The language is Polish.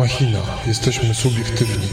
Machina. Jesteśmy subiektywni.